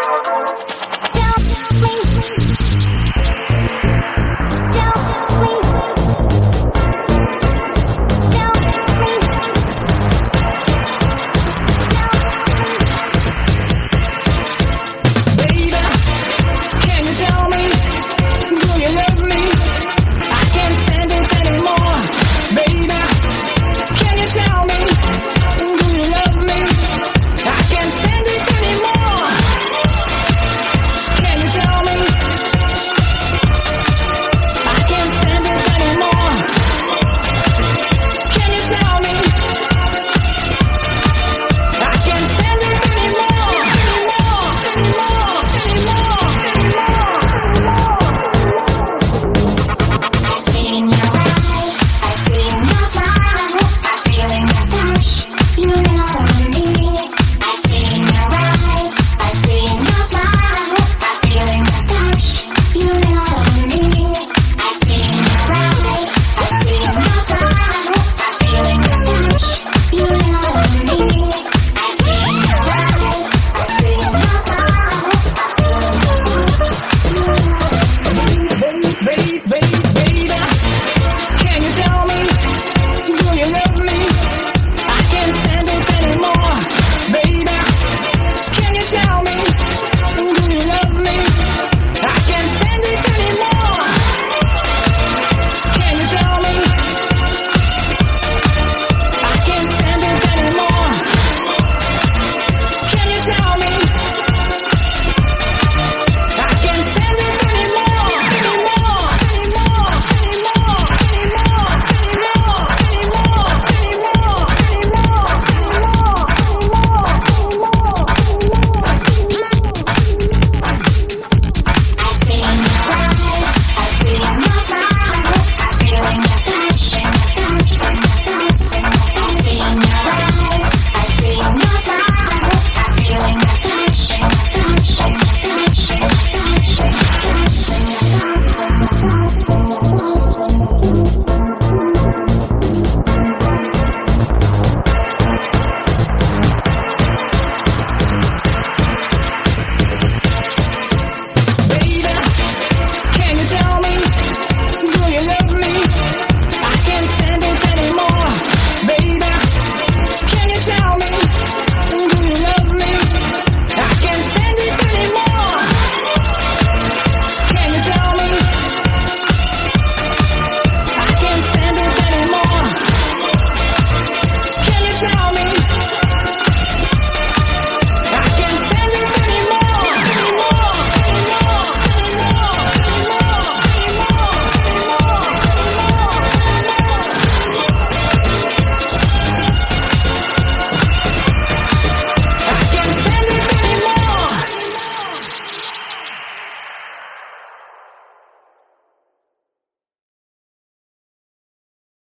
Tell me